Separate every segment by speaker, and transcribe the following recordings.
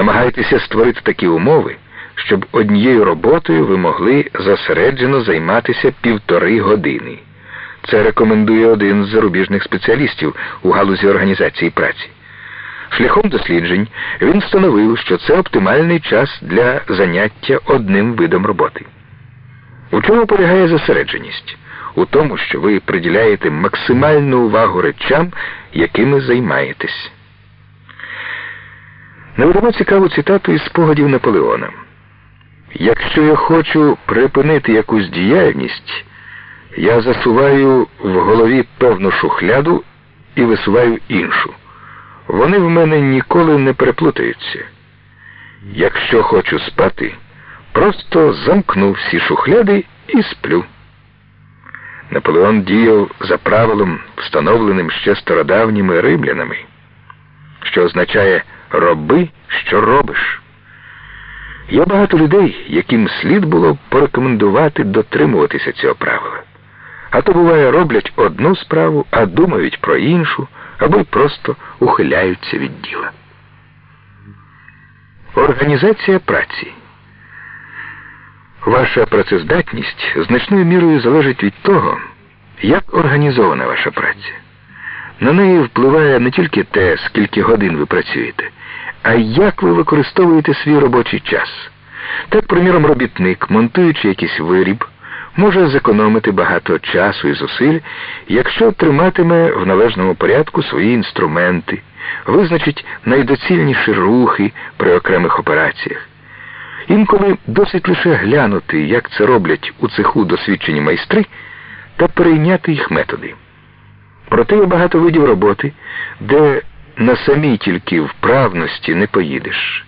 Speaker 1: Намагайтеся створити такі умови, щоб однією роботою ви могли зосереджено займатися півтори години. Це рекомендує один з зарубіжних спеціалістів у галузі організації праці. Шляхом досліджень він встановив, що це оптимальний час для заняття одним видом роботи. У чому полягає зосередженість? У тому, що ви приділяєте максимальну увагу речам, якими займаєтесь. Наведемо цікаву цитату із спогадів Наполеона. Якщо я хочу припинити якусь діяльність, я засуваю в голові певну шухляду і висуваю іншу. Вони в мене ніколи не переплутаються. Якщо хочу спати, просто замкну всі шухляди і сплю. Наполеон діяв за правилом, встановленим ще стародавніми римлянами, що означає роби, що робиш. Є багато людей, яким слід було порекомендувати дотримуватися цього правила. А то буває, роблять одну справу, а думають про іншу, або й просто ухиляються від діла. Організація праці. Ваша працездатність значною мірою залежить від того, як організована ваша праця. На неї впливає не тільки те, скільки годин ви працюєте, а як ви використовуєте свій робочий час. Так, приміром, робітник, монтуючи якийсь виріб, може зекономити багато часу і зусиль, якщо триматиме в належному порядку свої інструменти, визначить найдоцільніші рухи при окремих операціях. Інколи досить лише глянути, як це роблять у цеху досвідчені майстри, та перейняти їх методи. Проте є багато видів роботи, де на самій тільки вправності не поїдеш.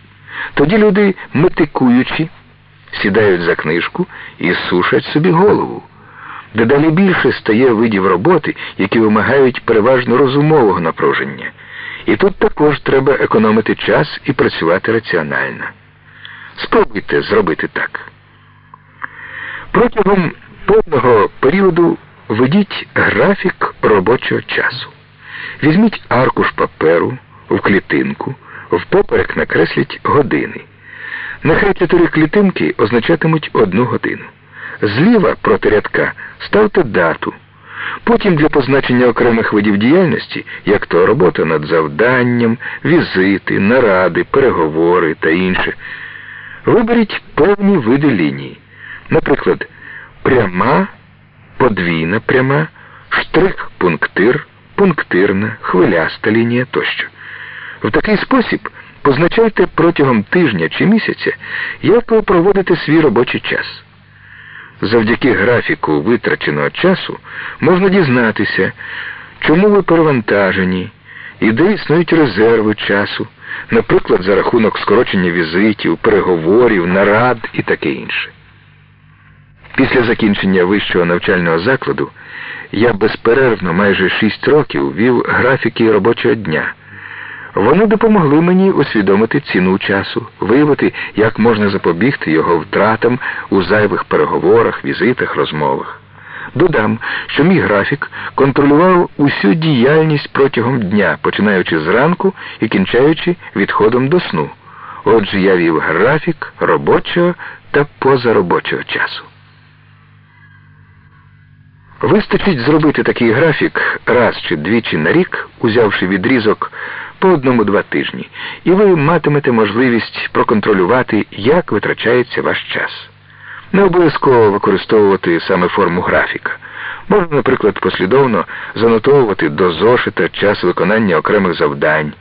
Speaker 1: Тоді люди, метикуючи, сідають за книжку і сушать собі голову. Дедалі більше стає видів роботи, які вимагають переважно розумового напруження. І тут також треба економити час і працювати раціонально. Спробуйте зробити так. Протягом повного періоду ведіть графік робочого часу. Візьміть аркуш паперу в клітинку, впоперек накресліть години. Нехай чотири клітинки означатимуть одну годину. Зліва проти рядка ставте дату. Потім для позначення окремих видів діяльності, як то робота над завданням, візити, наради, переговори та інше, виберіть певні види лінії. Наприклад, пряма, подвійна пряма, штрих-пунктир, пунктирна, хвиляста лінія тощо. В такий спосіб позначайте протягом тижня чи місяця, як ви проводите свій робочий час. Завдяки графіку витраченого часу можна дізнатися, чому ви перевантажені і де існують резерви часу, наприклад, за рахунок скорочення візитів, переговорів, нарад і таке інше. Після закінчення вищого навчального закладу я безперервно майже шість років вів графіки робочого дня. Вони допомогли мені усвідомити ціну часу, виявити, як можна запобігти його втратам у зайвих переговорах, візитах, розмовах. Додам, що мій графік контролював усю діяльність протягом дня, починаючи зранку і кінчаючи відходом до сну. Отже, я вів графік робочого та позаробочого часу. Вистачить зробити такий графік раз чи двічі на рік, узявши відрізок по одному-два тижні, і ви матимете можливість проконтролювати, як витрачається ваш час. Не обов'язково використовувати саме форму графіка. Можна, наприклад, послідовно занотовувати до зошита час виконання окремих завдань.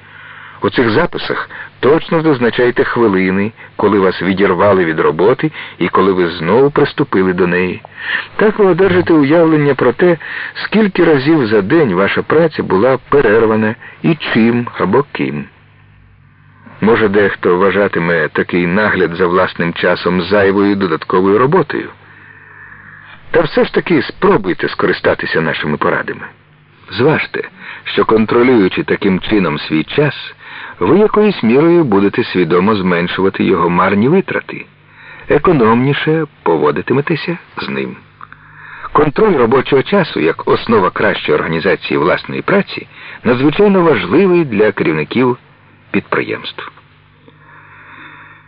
Speaker 1: У цих записах точно зазначайте хвилини, коли вас відірвали від роботи і коли ви знову приступили до неї. Так ви одержите уявлення про те, скільки разів за день ваша праця була перервана і чим або ким. Може, дехто вважатиме такий нагляд за власним часом зайвою додатковою роботою. Та все ж таки спробуйте скористатися нашими порадами. Зважте, що контролюючи таким чином свій час, ви якоюсь мірою будете свідомо зменшувати його марні витрати, економніше поводитиметеся з ним. Контроль робочого часу як основа кращої організації власної праці надзвичайно важливий для керівників підприємств.